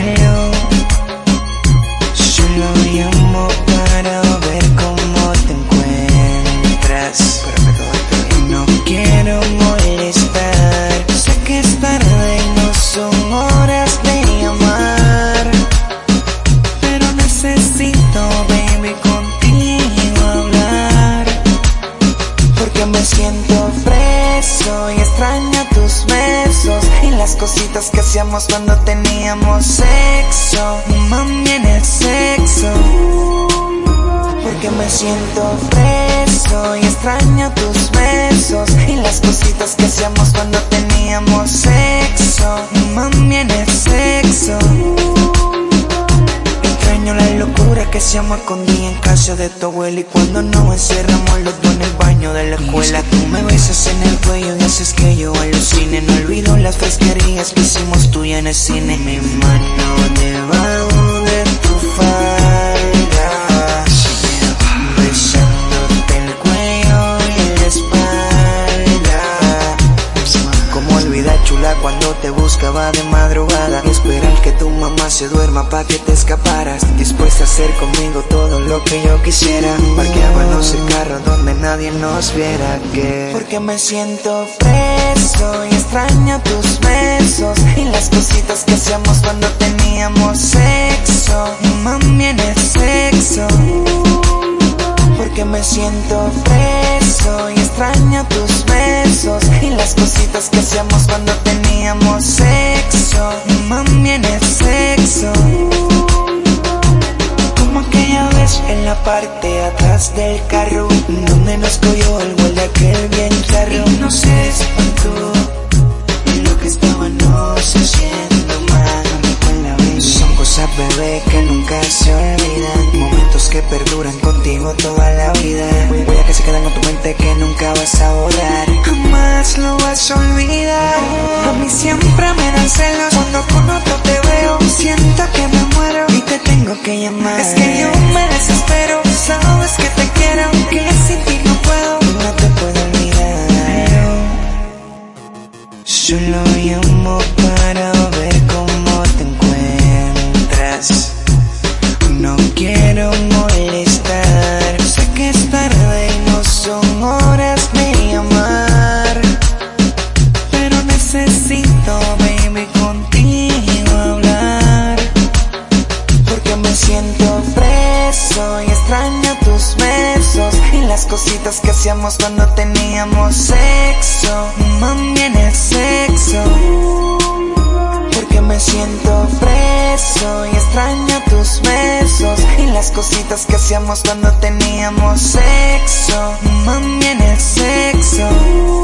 feo. Solo llamo para ver cómo te encuentras. No quiero molestar. Sé que es tarde y no son horas de llamar. Pero necesito, baby, contigo hablar. Porque me siento preso y extraño tus besos las cositas que hacíamos cuando teníamos sexo. Mami en el sexo. Porque me siento preso y extraño que hacíamos escondida en casa de tu abuela y cuando nos encerramos los dos en el baño de la escuela. Tú me besas en el cuello y haces que yo alucine. No olvido las fresquerías que hicimos tú y en el cine. Mi mano te buscaba de madrugada y esperar que tu mamá se duerma pa' que te escaparas. Dispuesta a hacer conmigo todo lo que yo quisiera. Parqueábamos el carro donde nadie nos viera que. Porque me siento preso y extraño tus besos y las cositas que hacíamos cuando teníamos sexo. Mami en el sexo. Porque me siento preso y extraño tus besos y las cositas que hacíamos atrás del carro donde nos cogió el de aquel bien charro. Y no se espantó lo que estábamos haciendo, mami, con la vida. Son cosas, bebé, que nunca se olvidan. Momentos que perduran contigo toda la vida. Huellas que se quedan con tu mente que nunca vas a borrar. Jamás lo vas a olvidar. A mí siempre me dan celos cuando con otro te veo. Siento que me muero y te tengo que llamar. Es que yo Solo llamo para ver cómo te encuentras. No quiero molestar. Sé que es tarde y no son horas de llamar. Pero necesito, baby, contigo hablar. Porque me siento preso y extraño tus besos y las cositas que hacíamos cuando teníamos sexo. Mami en el sexo. Extraño tus besos y las cositas que hacíamos cuando teníamos sexo. Mami en el sexo.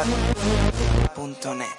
Pad.net.